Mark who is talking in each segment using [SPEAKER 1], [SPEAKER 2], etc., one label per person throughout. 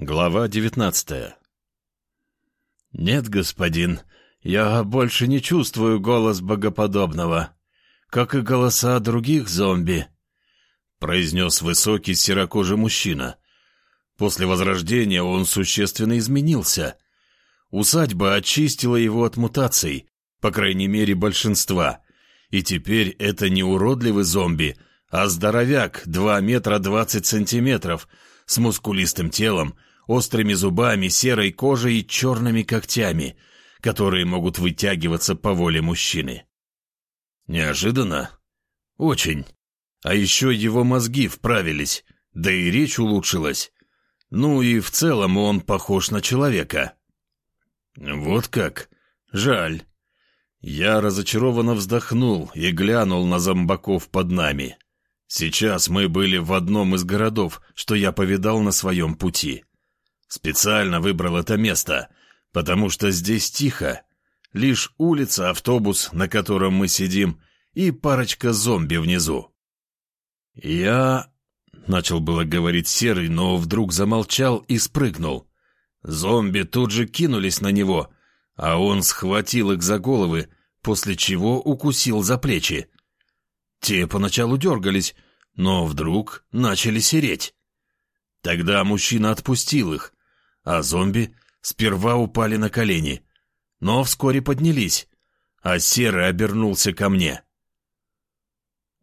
[SPEAKER 1] Глава девятнадцатая «Нет, господин, я больше не чувствую голос богоподобного, как и голоса других зомби», — произнес высокий серокожий мужчина. После возрождения он существенно изменился. Усадьба очистила его от мутаций, по крайней мере большинства, и теперь это не уродливый зомби, а здоровяк, 2 метра 20 сантиметров, с мускулистым телом, острыми зубами, серой кожей и черными когтями, которые могут вытягиваться по воле мужчины. Неожиданно? Очень. А еще его мозги вправились, да и речь улучшилась. Ну и в целом он похож на человека. Вот как? Жаль. Я разочарованно вздохнул и глянул на зомбаков под нами. Сейчас мы были в одном из городов, что я повидал на своем пути. Специально выбрал это место, потому что здесь тихо. Лишь улица, автобус, на котором мы сидим, и парочка зомби внизу. Я... Начал было говорить Серый, но вдруг замолчал и спрыгнул. Зомби тут же кинулись на него, а он схватил их за головы, после чего укусил за плечи. Те поначалу дергались, но вдруг начали сереть. Тогда мужчина отпустил их, а зомби сперва упали на колени, но вскоре поднялись, а Серый обернулся ко мне.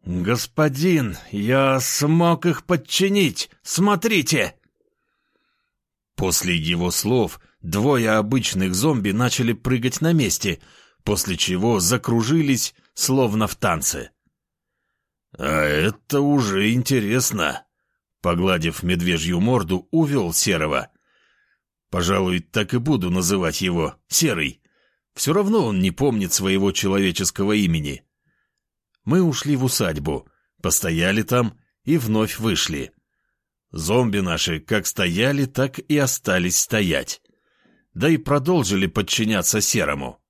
[SPEAKER 1] «Господин, я смог их подчинить! Смотрите!» После его слов двое обычных зомби начали прыгать на месте, после чего закружились, словно в танце. «А это уже интересно!» Погладив медвежью морду, увел Серого. Пожалуй, так и буду называть его Серый. Все равно он не помнит своего человеческого имени. Мы ушли в усадьбу, постояли там и вновь вышли. Зомби наши как стояли, так и остались стоять. Да и продолжили подчиняться Серому.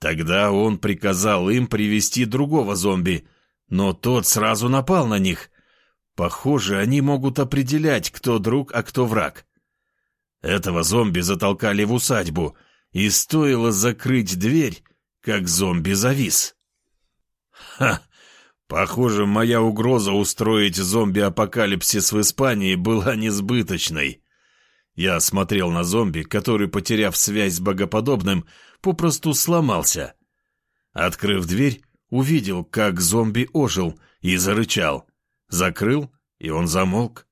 [SPEAKER 1] Тогда он приказал им привести другого зомби, но тот сразу напал на них. Похоже, они могут определять, кто друг, а кто враг. Этого зомби затолкали в усадьбу, и стоило закрыть дверь, как зомби завис. Ха! Похоже, моя угроза устроить зомби-апокалипсис в Испании была несбыточной. Я смотрел на зомби, который, потеряв связь с богоподобным, попросту сломался. Открыв дверь, увидел, как зомби ожил и зарычал. Закрыл, и он замолк.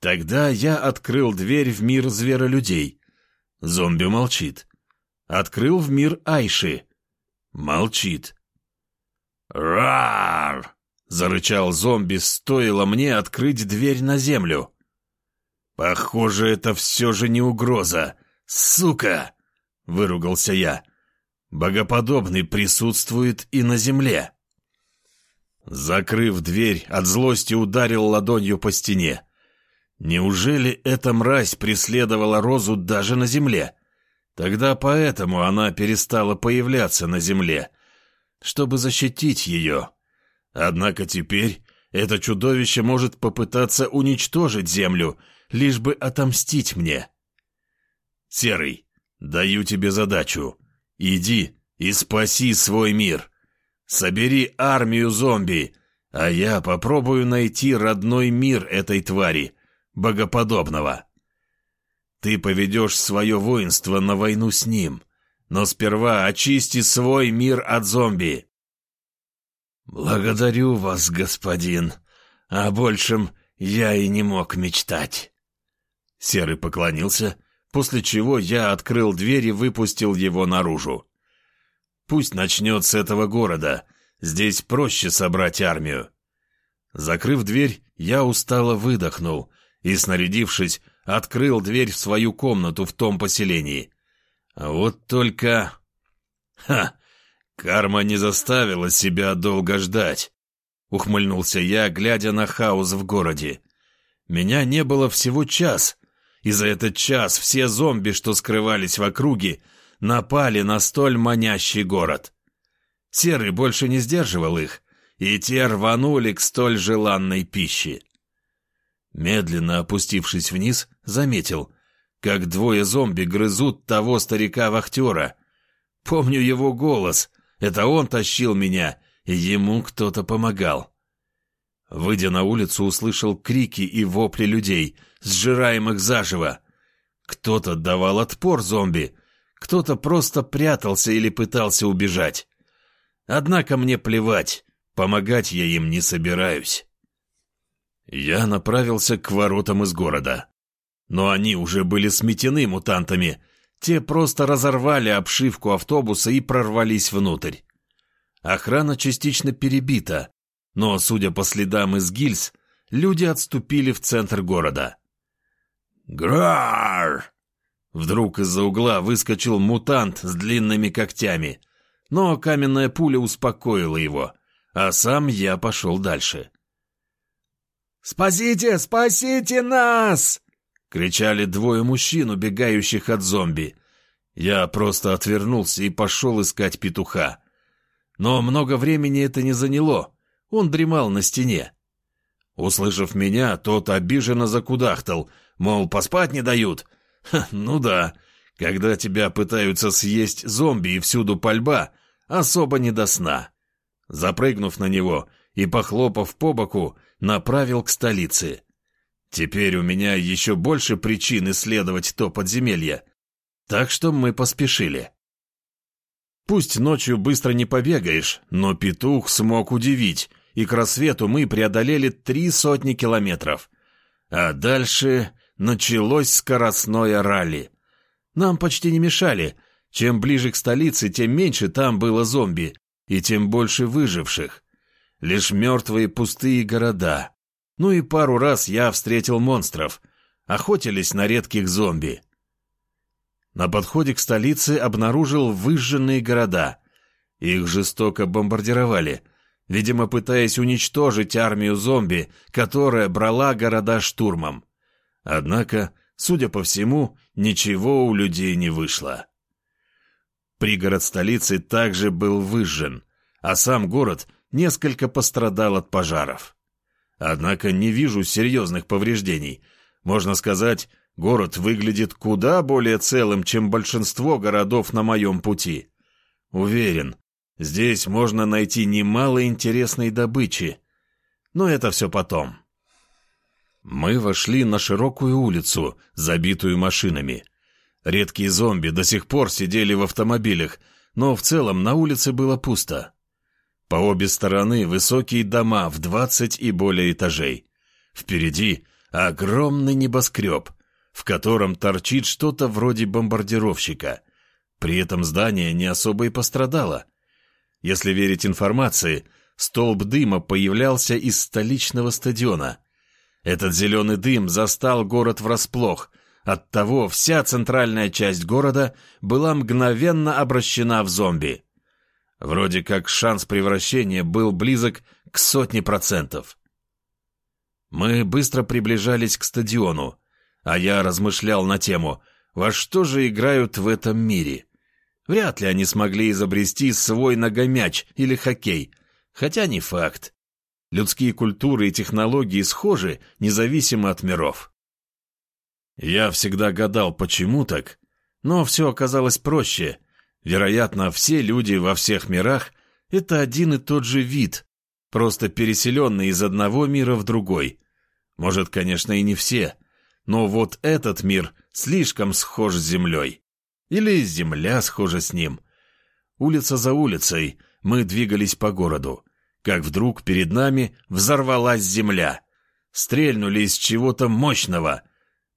[SPEAKER 1] Тогда я открыл дверь в мир зверолюдей. Зомби молчит. Открыл в мир Айши. Молчит. «Рар!» — зарычал зомби, стоило мне открыть дверь на землю. «Похоже, это все же не угроза. Сука!» — выругался я. «Богоподобный присутствует и на земле». Закрыв дверь, от злости ударил ладонью по стене. Неужели эта мразь преследовала Розу даже на земле? Тогда поэтому она перестала появляться на земле, чтобы защитить ее. Однако теперь это чудовище может попытаться уничтожить землю, лишь бы отомстить мне. Серый, даю тебе задачу. Иди и спаси свой мир. Собери армию зомби, а я попробую найти родной мир этой твари, богоподобного. Ты поведешь свое воинство на войну с ним, но сперва очисти свой мир от зомби. Благодарю вас, господин. О большем я и не мог мечтать. Серый поклонился, после чего я открыл дверь и выпустил его наружу. Пусть начнет с этого города, здесь проще собрать армию. Закрыв дверь, я устало выдохнул и, снарядившись, открыл дверь в свою комнату в том поселении. А вот только... Ха! Карма не заставила себя долго ждать. Ухмыльнулся я, глядя на хаос в городе. Меня не было всего час, и за этот час все зомби, что скрывались в округе, напали на столь манящий город. Серый больше не сдерживал их, и те рванули к столь желанной пище. Медленно опустившись вниз, заметил, как двое зомби грызут того старика-вахтера. Помню его голос. Это он тащил меня, и ему кто-то помогал. Выйдя на улицу, услышал крики и вопли людей, сжираемых заживо. Кто-то давал отпор зомби, кто-то просто прятался или пытался убежать. Однако мне плевать, помогать я им не собираюсь. Я направился к воротам из города. Но они уже были сметены мутантами. Те просто разорвали обшивку автобуса и прорвались внутрь. Охрана частично перебита, но, судя по следам из гильз, люди отступили в центр города. «Грар!» Вдруг из-за угла выскочил мутант с длинными когтями, но каменная пуля успокоила его, а сам я пошел дальше.
[SPEAKER 2] «Спасите! Спасите нас!»
[SPEAKER 1] — кричали двое мужчин, убегающих от зомби. Я просто отвернулся и пошел искать петуха. Но много времени это не заняло. Он дремал на стене. Услышав меня, тот обиженно закудахтал, мол, поспать не дают. Ха, ну да, когда тебя пытаются съесть зомби и всюду пальба, особо не до сна. Запрыгнув на него и похлопав по боку, направил к столице. Теперь у меня еще больше причин исследовать то подземелье. Так что мы поспешили. Пусть ночью быстро не побегаешь, но петух смог удивить, и к рассвету мы преодолели три сотни километров. А дальше началось скоростное ралли. Нам почти не мешали. Чем ближе к столице, тем меньше там было зомби, и тем больше выживших. Лишь мертвые пустые города. Ну и пару раз я встретил монстров. Охотились на редких зомби. На подходе к столице обнаружил выжженные города. Их жестоко бомбардировали, видимо, пытаясь уничтожить армию зомби, которая брала города штурмом. Однако, судя по всему, ничего у людей не вышло. Пригород столицы также был выжжен, а сам город несколько пострадал от пожаров. Однако не вижу серьезных повреждений. Можно сказать, город выглядит куда более целым, чем большинство городов на моем пути. Уверен, здесь можно найти немало интересной добычи. Но это все потом. Мы вошли на широкую улицу, забитую машинами. Редкие зомби до сих пор сидели в автомобилях, но в целом на улице было пусто. По обе стороны высокие дома в двадцать и более этажей. Впереди огромный небоскреб, в котором торчит что-то вроде бомбардировщика. При этом здание не особо и пострадало. Если верить информации, столб дыма появлялся из столичного стадиона. Этот зеленый дым застал город врасплох, оттого вся центральная часть города была мгновенно обращена в зомби. Вроде как шанс превращения был близок к сотне процентов. Мы быстро приближались к стадиону, а я размышлял на тему, во что же играют в этом мире. Вряд ли они смогли изобрести свой ногомяч или хоккей, хотя не факт. Людские культуры и технологии схожи, независимо от миров. Я всегда гадал, почему так, но все оказалось проще — Вероятно, все люди во всех мирах — это один и тот же вид, просто переселенный из одного мира в другой. Может, конечно, и не все, но вот этот мир слишком схож с Землей. Или Земля схожа с ним. Улица за улицей мы двигались по городу, как вдруг перед нами взорвалась земля. Стрельнули из чего-то мощного.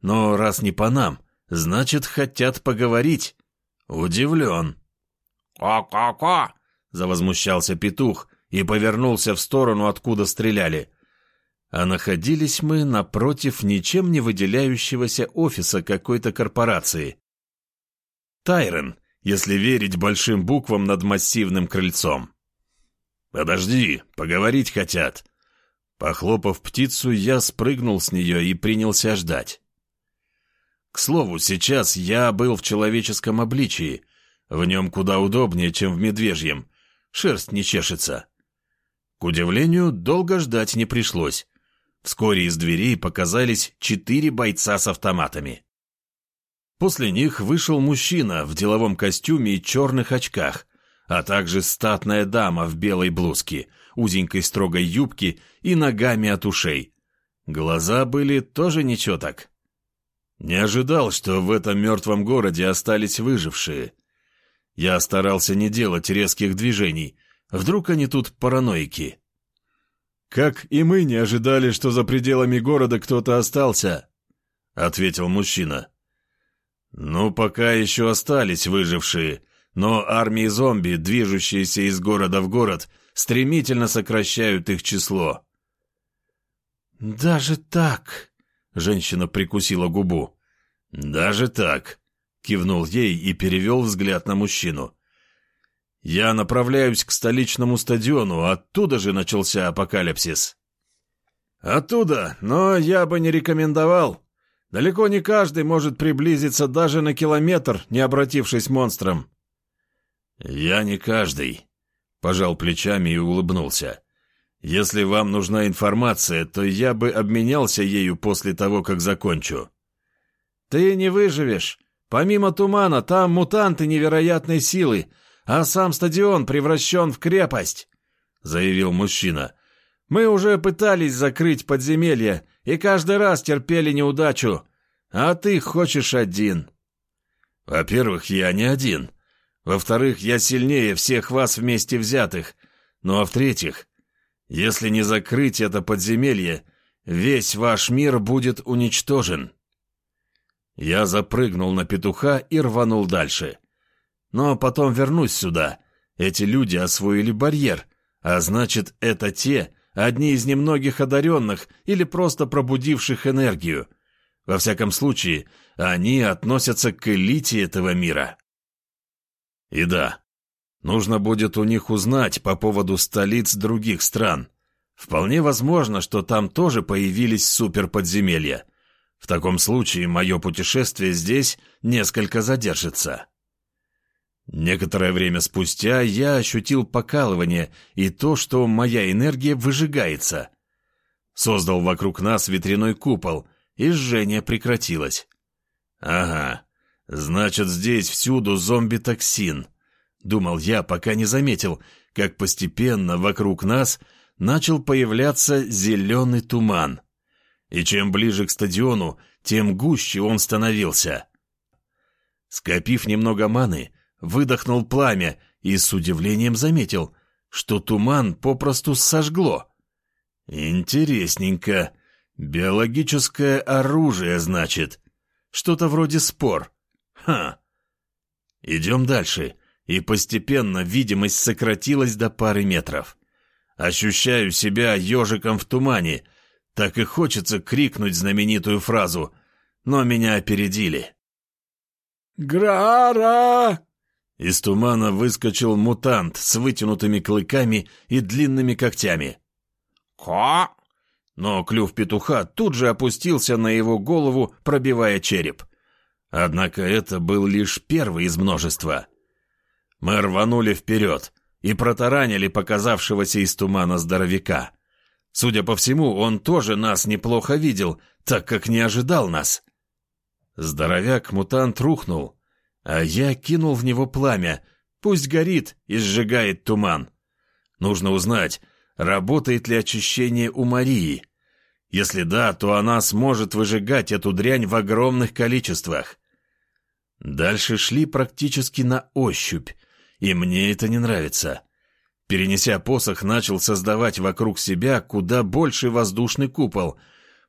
[SPEAKER 1] Но раз не по нам, значит, хотят поговорить. Удивлен.
[SPEAKER 2] «Ко-ко-ко!»
[SPEAKER 1] — завозмущался петух и повернулся в сторону, откуда стреляли. А находились мы напротив ничем не выделяющегося офиса какой-то корпорации. Тайрон, если верить большим буквам над массивным крыльцом. «Подожди, поговорить хотят». Похлопав птицу, я спрыгнул с нее и принялся ждать. К слову, сейчас я был в человеческом обличии, в нем куда удобнее, чем в медвежьем. Шерсть не чешется. К удивлению, долго ждать не пришлось. Вскоре из дверей показались четыре бойца с автоматами. После них вышел мужчина в деловом костюме и черных очках, а также статная дама в белой блузке, узенькой строгой юбке и ногами от ушей. Глаза были тоже ничего так. Не ожидал, что в этом мертвом городе остались выжившие. Я старался не делать резких движений. Вдруг они тут параноики.
[SPEAKER 3] «Как и мы не ожидали, что за пределами города кто-то остался», — ответил мужчина.
[SPEAKER 1] «Ну, пока еще остались выжившие, но армии зомби, движущиеся из города в город, стремительно сокращают их число».
[SPEAKER 2] «Даже так?» — женщина прикусила губу.
[SPEAKER 1] «Даже так», — кивнул ей и перевел взгляд на мужчину. «Я направляюсь к столичному стадиону, оттуда же начался апокалипсис».
[SPEAKER 3] «Оттуда, но я бы не рекомендовал», Далеко не каждый может приблизиться даже на километр, не обратившись монстром.
[SPEAKER 1] «Я не каждый», — пожал плечами и улыбнулся. «Если вам нужна информация, то я бы обменялся ею после того, как закончу».
[SPEAKER 3] «Ты не выживешь. Помимо тумана, там мутанты невероятной силы, а сам стадион превращен в крепость», — заявил мужчина. Мы уже пытались закрыть подземелье и каждый раз терпели неудачу, а ты хочешь один.
[SPEAKER 1] Во-первых, я не один. Во-вторых, я сильнее всех вас вместе взятых. Ну а в-третьих, если не закрыть это подземелье, весь ваш мир будет уничтожен. Я запрыгнул на петуха и рванул дальше. Но потом вернусь сюда. Эти люди освоили барьер, а значит, это те, одни из немногих одаренных или просто пробудивших энергию. Во всяком случае, они относятся к элите этого мира. И да, нужно будет у них узнать по поводу столиц других стран. Вполне возможно, что там тоже появились суперподземелья. В таком случае мое путешествие здесь несколько задержится. Некоторое время спустя я ощутил покалывание и то, что моя энергия выжигается. Создал вокруг нас ветряной купол, и жжение прекратилось. «Ага, значит, здесь всюду зомби-токсин», — думал я, пока не заметил, как постепенно вокруг нас начал появляться зеленый туман. И чем ближе к стадиону, тем гуще он становился. Скопив немного маны, выдохнул пламя и с удивлением заметил, что туман попросту сожгло. Интересненько. Биологическое оружие, значит. Что-то вроде спор. Ха. Идем дальше, и постепенно видимость сократилась до пары метров. Ощущаю себя ежиком в тумане. Так и хочется крикнуть знаменитую фразу, но меня опередили.
[SPEAKER 3] «Грара!»
[SPEAKER 1] Из тумана выскочил мутант с вытянутыми клыками и длинными когтями.
[SPEAKER 2] «Ко!»
[SPEAKER 1] Но клюв петуха тут же опустился на его голову, пробивая череп. Однако это был лишь первый из множества. Мы рванули вперед и протаранили показавшегося из тумана здоровяка. Судя по всему, он тоже нас неплохо видел, так как не ожидал нас. Здоровяк-мутант рухнул, а я кинул в него пламя. Пусть горит и сжигает туман. Нужно узнать, работает ли очищение у Марии. Если да, то она сможет выжигать эту дрянь в огромных количествах. Дальше шли практически на ощупь, и мне это не нравится. Перенеся посох, начал создавать вокруг себя куда больше воздушный купол,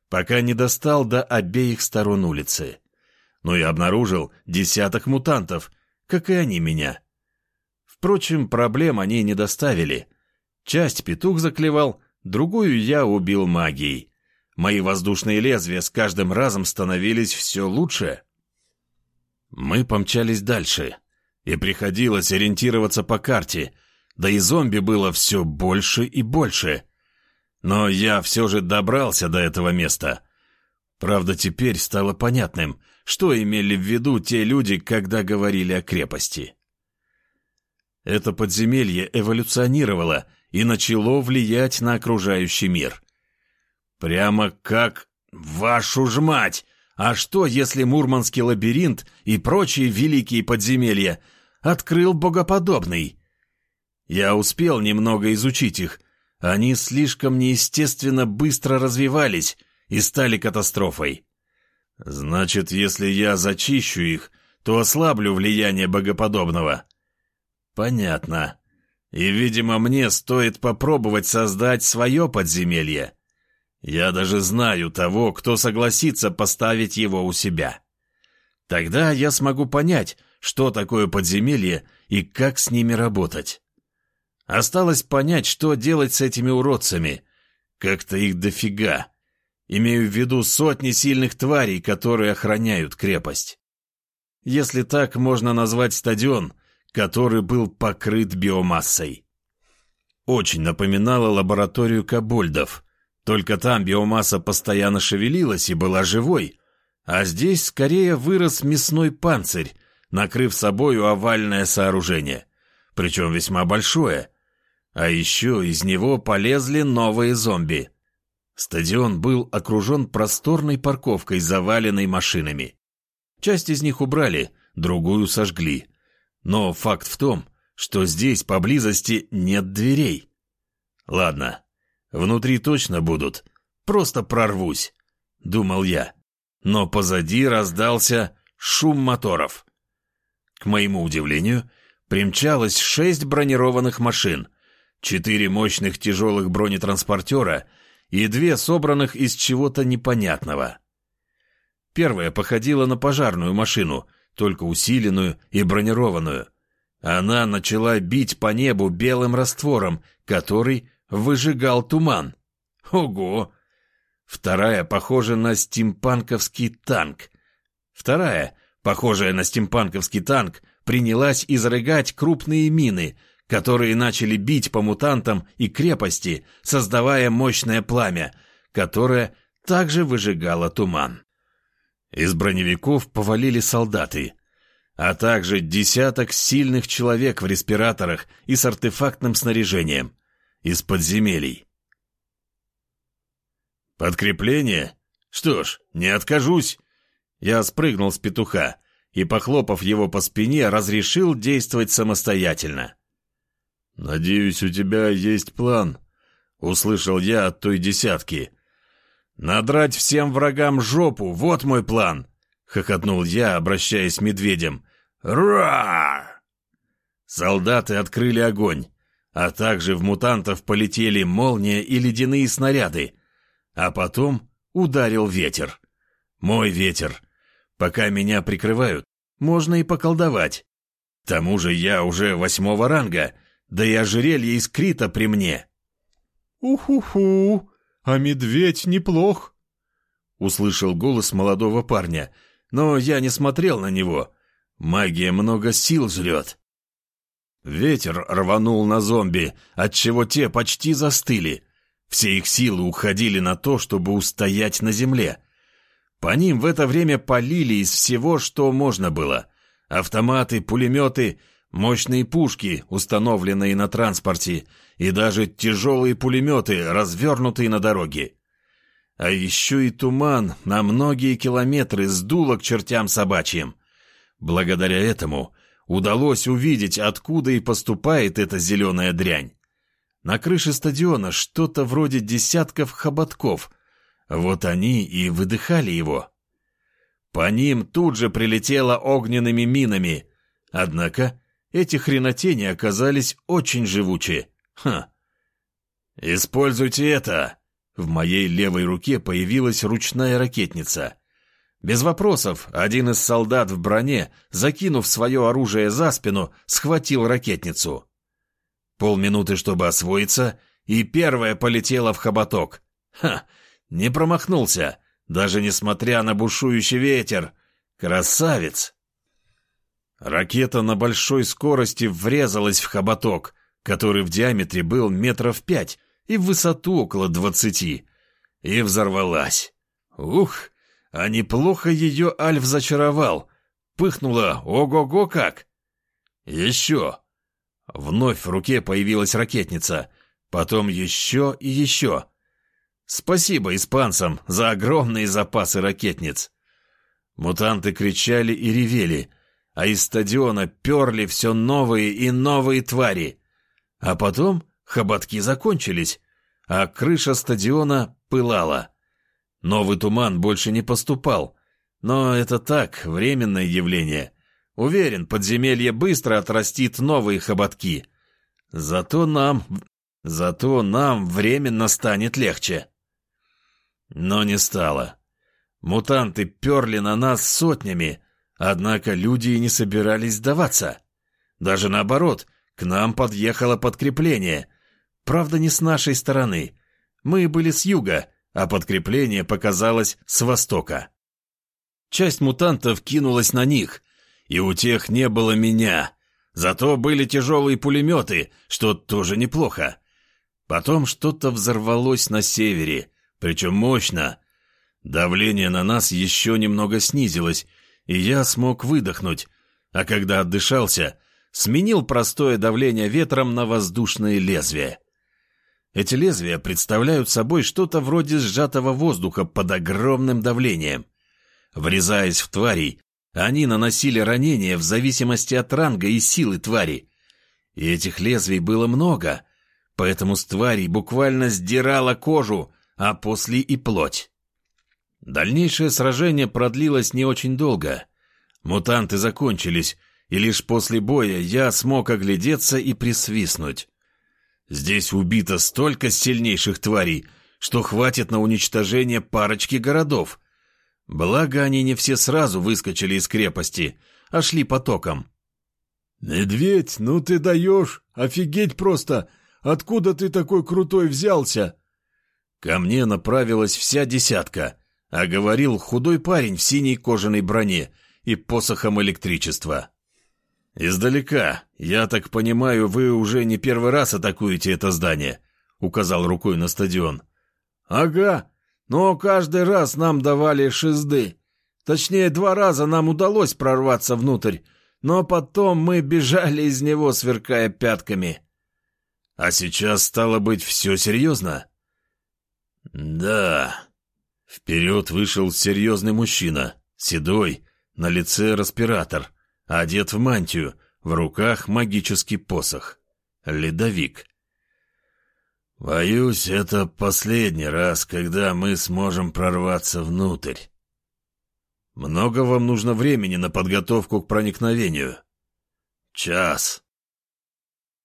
[SPEAKER 1] пока не достал до обеих сторон улицы но и обнаружил десяток мутантов, как и они меня. Впрочем, проблем они не доставили. Часть петух заклевал, другую я убил магией. Мои воздушные лезвия с каждым разом становились все лучше. Мы помчались дальше, и приходилось ориентироваться по карте, да и зомби было все больше и больше. Но я все же добрался до этого места. Правда, теперь стало понятным — что имели в виду те люди, когда говорили о крепости. Это подземелье эволюционировало и начало влиять на окружающий мир.
[SPEAKER 3] Прямо как вашу ж мать! А что, если Мурманский лабиринт и прочие великие подземелья открыл богоподобный? Я успел немного изучить их. Они слишком неестественно быстро развивались и стали катастрофой. Значит, если я зачищу их, то ослаблю влияние богоподобного. Понятно. И, видимо, мне стоит попробовать создать свое подземелье. Я даже знаю того, кто согласится поставить его у себя. Тогда я смогу понять, что такое подземелье и как с ними работать. Осталось понять, что делать с этими уродцами. Как-то их дофига. Имею в виду сотни сильных тварей, которые охраняют крепость. Если так можно назвать стадион, который был покрыт биомассой. Очень напоминало лабораторию кобольдов, только там биомасса постоянно шевелилась и была живой, а здесь скорее вырос мясной панцирь, накрыв собою овальное сооружение, причем весьма большое. А еще из него полезли новые зомби. Стадион был окружен просторной парковкой, заваленной машинами. Часть из них убрали, другую сожгли. Но факт в том, что здесь поблизости нет дверей. Ладно, внутри точно будут, просто прорвусь, думал я. Но позади раздался шум моторов. К моему удивлению, примчалось шесть бронированных машин, четыре мощных тяжелых бронетранспортера и две собранных из чего-то непонятного. Первая походила на пожарную машину, только усиленную и бронированную. Она начала бить по небу белым раствором, который выжигал туман. Ого! Вторая похожа на стимпанковский танк. Вторая, похожая на стимпанковский танк, принялась изрыгать крупные мины, которые начали бить по мутантам и крепости, создавая мощное пламя, которое также выжигало туман. Из броневиков повалили солдаты, а также десяток сильных человек в респираторах и с артефактным снаряжением из подземелий. «Подкрепление? Что ж, не откажусь!» Я спрыгнул с петуха и, похлопав его по спине, разрешил действовать самостоятельно. «Надеюсь, у тебя есть план», — услышал я от той десятки, «Надрать всем врагам жопу, вот мой план!» — хохотнул я, обращаясь к медведям. «Ра!» Солдаты открыли огонь, а также в мутантов полетели молния и ледяные снаряды, а потом ударил ветер. Мой ветер. Пока меня прикрывают, можно и поколдовать. К тому же я уже восьмого ранга, да и ожерелье из крита при мне.
[SPEAKER 1] «Уху-ху!» а медведь неплох!» Услышал голос молодого парня, но я не смотрел на него. Магия много сил жрет. Ветер рванул на зомби, отчего те почти застыли. Все их силы уходили на то, чтобы устоять на земле. По ним в это время полили из всего, что можно было. Автоматы, пулеметы, мощные пушки, установленные на транспорте, и даже тяжелые пулеметы, развернутые на дороге. А еще и туман на многие километры сдуло к чертям собачьим. Благодаря этому удалось увидеть, откуда и поступает эта зеленая дрянь. На крыше стадиона что-то вроде десятков хоботков. Вот они и выдыхали его. По ним тут же прилетело огненными минами. Однако эти хренотени оказались очень живучие. Ха. Используйте это. В моей левой руке появилась ручная ракетница. Без вопросов, один из солдат в броне, закинув свое оружие за спину, схватил ракетницу. Полминуты, чтобы освоиться, и первая полетела в хоботок. Ха, не промахнулся, даже несмотря на бушующий ветер. Красавец! Ракета на большой скорости врезалась в хоботок, который в диаметре был метров пять и в высоту около двадцати, и взорвалась. Ух, а неплохо ее Альф зачаровал. Пыхнула ого-го как. Еще. Вновь в руке появилась ракетница, потом еще и еще.
[SPEAKER 3] Спасибо испанцам за огромные запасы ракетниц. Мутанты кричали и ревели, а из стадиона перли все новые и новые твари. А потом хоботки закончились, а крыша стадиона пылала. Новый туман больше не поступал, но это так, временное явление. Уверен, подземелье быстро отрастит новые хоботки. Зато нам... Зато нам временно станет легче. Но не стало. Мутанты перли на нас сотнями, однако люди и не собирались сдаваться. Даже наоборот, к нам подъехало подкрепление. Правда, не с нашей стороны. Мы были с юга, а подкрепление показалось с востока. Часть мутантов кинулась на них, и у тех не было меня. Зато были тяжелые пулеметы, что тоже неплохо. Потом что-то взорвалось на севере, причем мощно. Давление на нас еще немного снизилось, и я смог выдохнуть, а когда отдышался, сменил простое давление ветром на воздушные лезвия. Эти лезвия представляют собой что-то вроде сжатого воздуха под огромным давлением. Врезаясь в тварей, они наносили ранения в зависимости от ранга и силы твари. И этих лезвий было много, поэтому с тварей буквально сдирала кожу, а после и плоть. Дальнейшее сражение продлилось не очень долго. Мутанты закончились, и лишь после боя я смог оглядеться и присвистнуть. Здесь убито столько сильнейших тварей, что хватит на уничтожение парочки городов. Благо, они не все сразу выскочили из крепости, а шли потоком.
[SPEAKER 1] «Медведь, ну ты даешь! Офигеть просто! Откуда ты такой крутой взялся?»
[SPEAKER 3] Ко мне направилась вся десятка, а говорил худой парень в синей кожаной броне и посохом электричества. «Издалека. Я так понимаю, вы уже не первый раз атакуете это здание», — указал рукой на стадион.
[SPEAKER 1] «Ага, но каждый раз нам давали шизды. Точнее, два раза нам удалось прорваться внутрь, но потом мы бежали из него, сверкая пятками».
[SPEAKER 3] «А сейчас, стало быть, все серьезно?» «Да». Вперед вышел серьезный мужчина, седой, на лице респиратор — одет в мантию, в руках магический посох. Ледовик. «Боюсь, это последний раз, когда мы сможем прорваться внутрь. Много вам нужно времени на подготовку к проникновению?» «Час».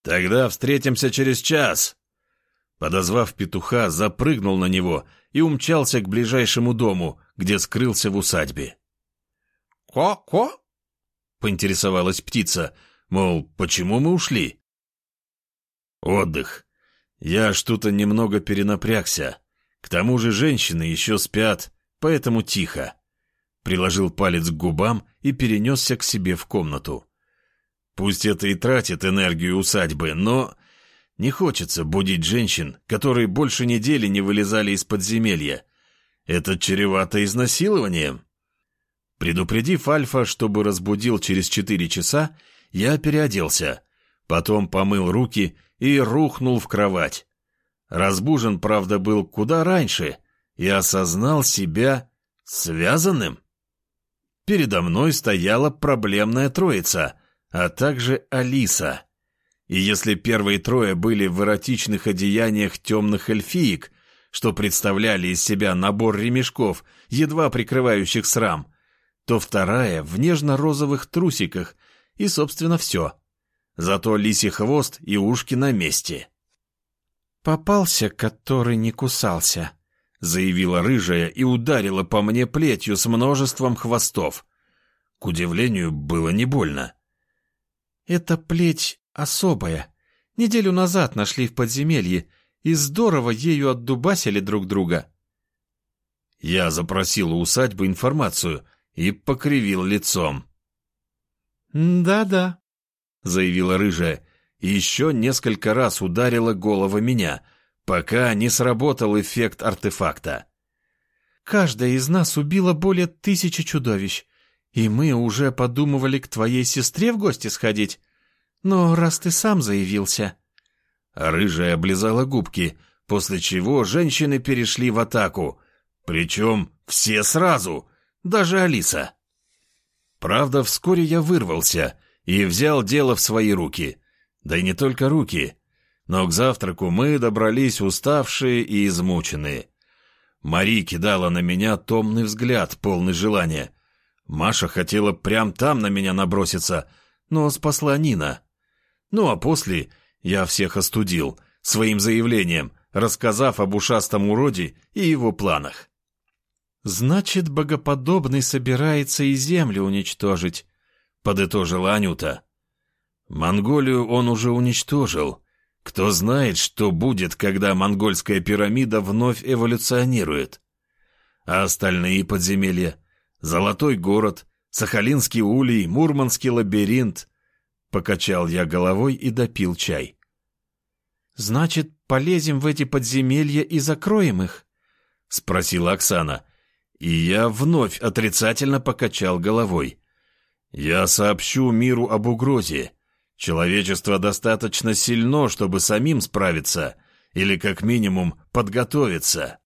[SPEAKER 3] «Тогда встретимся через час». Подозвав петуха, запрыгнул на него и умчался к ближайшему дому, где скрылся в усадьбе.
[SPEAKER 2] «Ко-ко?»
[SPEAKER 3] — поинтересовалась птица, мол, почему мы ушли? Отдых. Я что-то немного перенапрягся. К тому же женщины еще спят, поэтому тихо. Приложил палец к губам и перенесся к себе в комнату. Пусть это и тратит энергию усадьбы, но не хочется будить женщин, которые больше недели не вылезали из подземелья. Это чревато изнасилованием. Предупредив Альфа, чтобы разбудил через четыре часа, я переоделся, потом помыл руки и рухнул в кровать. Разбужен, правда, был куда раньше и осознал себя связанным. Передо мной стояла проблемная троица, а также Алиса. И если первые трое были в эротичных одеяниях темных эльфиек, что представляли из себя набор ремешков, едва прикрывающих срам, то вторая в нежно-розовых трусиках, и, собственно, все. Зато лисий хвост и ушки на месте.
[SPEAKER 4] «Попался, который не кусался», —
[SPEAKER 3] заявила рыжая и ударила по мне плетью с множеством хвостов. К удивлению, было не больно.
[SPEAKER 4] «Эта плеть особая. Неделю назад нашли в подземелье, и здорово ею отдубасили друг друга».
[SPEAKER 3] Я запросил у усадьбы информацию — и покривил лицом.
[SPEAKER 4] «Да-да», —
[SPEAKER 3] заявила рыжая, и еще несколько раз ударила голова меня, пока не сработал эффект артефакта.
[SPEAKER 4] «Каждая из нас убила более тысячи чудовищ, и мы уже подумывали к твоей сестре в гости сходить. Но раз ты сам заявился...»
[SPEAKER 3] Рыжая облизала губки, после чего женщины перешли в атаку. Причем все сразу, даже Алиса. Правда, вскоре я вырвался и взял дело в свои руки. Да и не только руки. Но к завтраку мы добрались уставшие и измученные. Мари кидала на меня томный взгляд, полный желания. Маша хотела прям там на меня наброситься, но спасла Нина. Ну а после я всех остудил своим заявлением, рассказав об ушастом уроде и его планах.
[SPEAKER 4] «Значит, богоподобный собирается и землю уничтожить», — подытожила Анюта.
[SPEAKER 3] «Монголию он уже уничтожил. Кто знает, что будет, когда монгольская пирамида вновь эволюционирует. А остальные подземелья? Золотой город, Сахалинский улей, Мурманский лабиринт». Покачал я головой и допил чай.
[SPEAKER 4] «Значит, полезем в эти подземелья и закроем их?»
[SPEAKER 3] — спросила Оксана. И я вновь отрицательно покачал головой. «Я сообщу миру об угрозе. Человечество достаточно сильно, чтобы самим справиться, или как минимум подготовиться».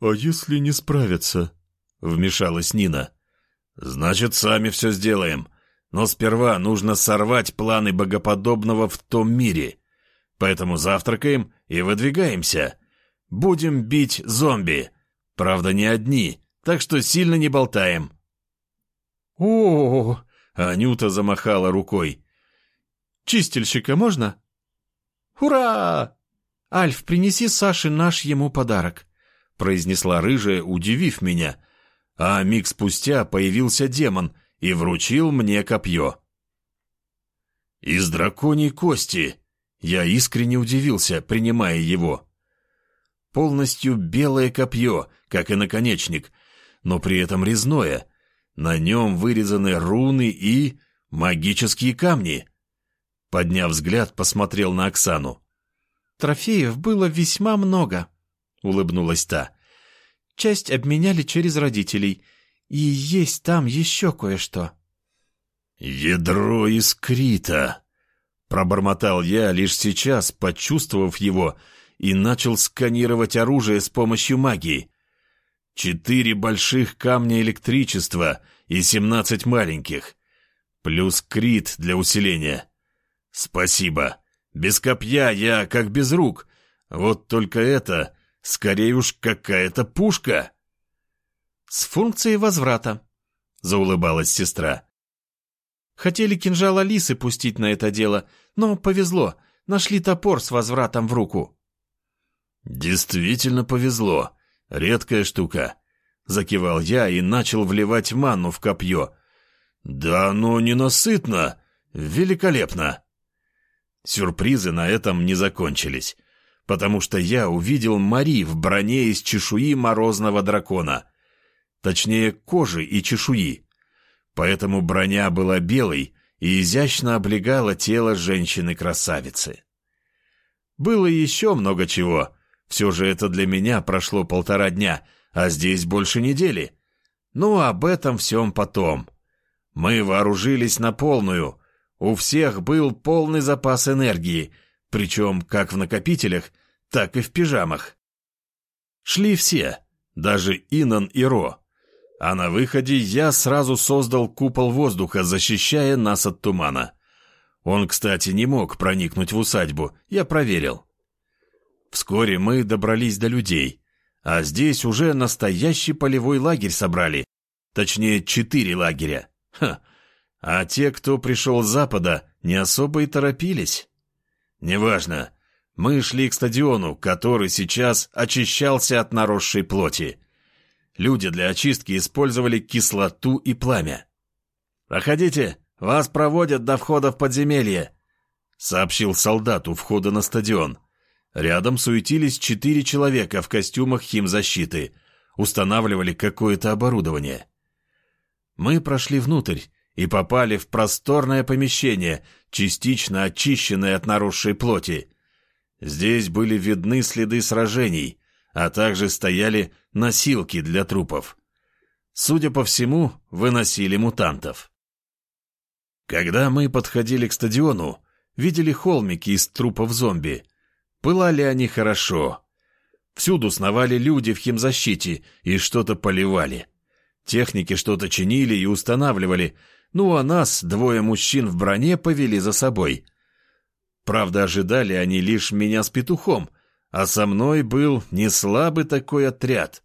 [SPEAKER 1] «А если не справиться?»
[SPEAKER 3] — вмешалась Нина. «Значит, сами все сделаем. Но сперва нужно сорвать планы богоподобного в том мире. Поэтому завтракаем и выдвигаемся. Будем бить зомби». Правда, не одни, так что сильно не болтаем.
[SPEAKER 4] О, -о, -о,
[SPEAKER 3] Анюта замахала рукой.
[SPEAKER 4] Чистильщика можно? Ура! Альф, принеси Саше наш ему подарок, произнесла рыжая, удивив меня. А миг спустя появился демон и вручил мне копье.
[SPEAKER 3] Из драконьей кости. Я искренне удивился, принимая его. Полностью белое копье, как и наконечник, но при этом резное. На нем вырезаны руны и магические камни. Подняв взгляд, посмотрел на Оксану.
[SPEAKER 4] «Трофеев было весьма много», — улыбнулась та. «Часть обменяли через родителей, и есть там еще кое-что».
[SPEAKER 3] «Ядро искрита», — пробормотал я, лишь сейчас, почувствовав его, и начал сканировать оружие с помощью магии. Четыре больших камня электричества и семнадцать маленьких. Плюс крит для усиления. Спасибо. Без копья я как без рук. Вот только это, скорее уж, какая-то пушка.
[SPEAKER 4] С функцией возврата, заулыбалась сестра. Хотели кинжал Алисы пустить на это дело, но повезло, нашли топор с возвратом в руку.
[SPEAKER 3] Действительно повезло. Редкая штука. Закивал я и начал вливать манну в копье. Да оно ненасытно. Великолепно. Сюрпризы на этом не закончились, потому что я увидел Мари в броне из чешуи морозного дракона. Точнее, кожи и чешуи. Поэтому броня была белой и изящно облегала тело женщины-красавицы. Было еще много чего — все же это для меня прошло полтора дня, а здесь больше недели. Ну, об этом всем потом. Мы вооружились на полную. У всех был полный запас энергии, причем как в накопителях, так и в пижамах. Шли все, даже Инан и Ро. А на выходе я сразу создал купол воздуха, защищая нас от тумана. Он, кстати, не мог проникнуть в усадьбу, я проверил. Вскоре мы добрались до людей, а здесь уже настоящий полевой лагерь собрали. Точнее, четыре лагеря. Ха. А те, кто пришел с запада, не особо и торопились. Неважно. Мы шли к стадиону, который сейчас очищался от наросшей плоти. Люди для очистки использовали кислоту и пламя. «Проходите, вас проводят до входа в подземелье», — сообщил солдат у входа на стадион. Рядом суетились четыре человека в костюмах химзащиты, устанавливали какое-то оборудование. Мы прошли внутрь и попали в просторное помещение, частично очищенное от наросшей плоти. Здесь были видны следы сражений, а также стояли носилки для трупов. Судя по всему, выносили мутантов. Когда мы подходили к стадиону, видели холмики из трупов зомби — Пылали они хорошо. Всюду сновали люди в химзащите и что-то поливали. Техники что-то чинили и устанавливали, ну а нас, двое мужчин в броне, повели за собой. Правда, ожидали они лишь меня с петухом, а со мной был не слабый такой отряд.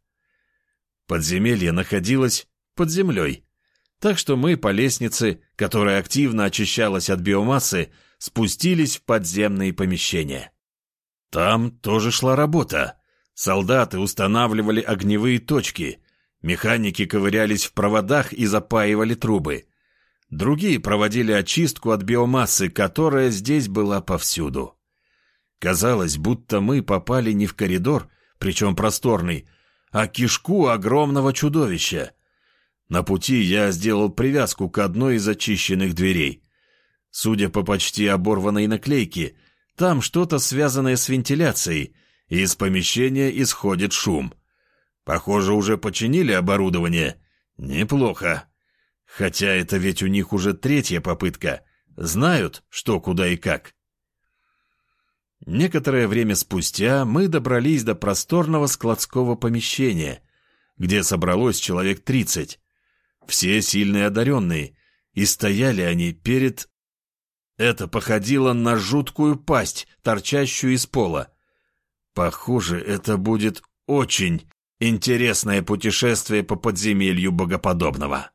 [SPEAKER 3] Подземелье находилось под землей, так что мы по лестнице, которая активно очищалась от биомассы, спустились в подземные помещения. Там тоже шла работа. Солдаты устанавливали огневые точки, механики ковырялись в проводах и запаивали трубы. Другие проводили очистку от биомассы, которая здесь была повсюду. Казалось, будто мы попали не в коридор, причем просторный, а кишку огромного чудовища. На пути я сделал привязку к одной из очищенных дверей. Судя по почти оборванной наклейке, там что-то связанное с вентиляцией, и из помещения исходит шум. Похоже, уже починили оборудование. Неплохо. Хотя это ведь у них уже третья попытка. Знают, что, куда и как. Некоторое время спустя мы добрались до просторного складского помещения, где собралось человек тридцать. Все сильные одаренные, и стояли они перед... Это походило на жуткую пасть, торчащую из пола. Похоже, это будет очень интересное путешествие по подземелью богоподобного.